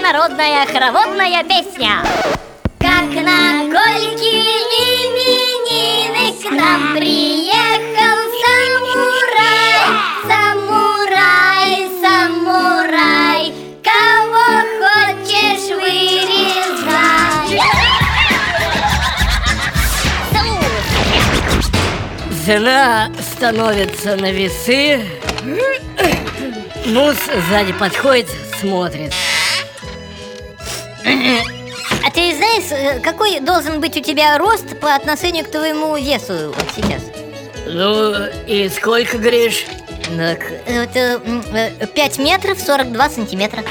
народная хороводная песня. Как на Кольке именины к нам приехал самурай, самурай, самурай, кого хочешь вырезай. Жена становится на весы Муж сзади подходит, смотрит А ты знаешь, э, какой должен быть у тебя рост по отношению к твоему весу вот сейчас? Ну, и сколько, Гриш? Так, это 5 метров 42 сантиметра.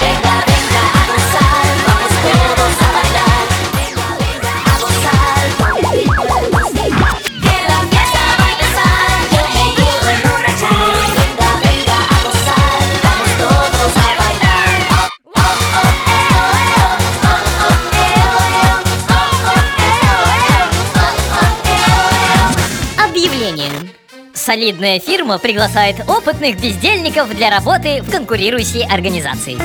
Объявление. Солидная фирма приглашает опытных бездельников для работы в конкурирующей организации.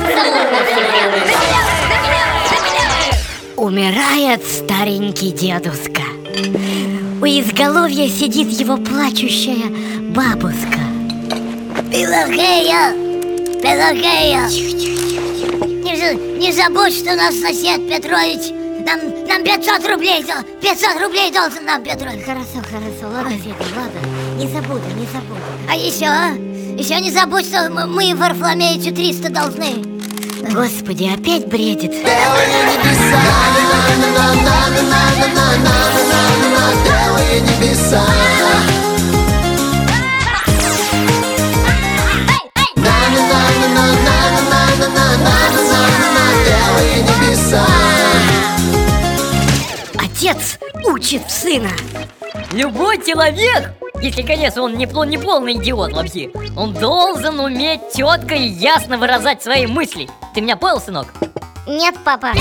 Умирает старенький дедушка. У изголовья сидит его плачущая бабушка. Пелагея! Пелагея! Не, не забудь, что нас сосед Петрович нам, нам 500 рублей дал 500 рублей должен нам Петрович Хорошо, хорошо, ладно, Федя, ладно. Не забуду, не забуду. А еще, еще не забудь, что мы, мы Варфломеичу 300 должны Господи, опять бредит. Отец учит сына. Любой человек, если, конечно, он не, пол- не полный идиот вообще Он должен уметь четко и ясно выражать свои мысли Ты меня понял, сынок? Нет, папа.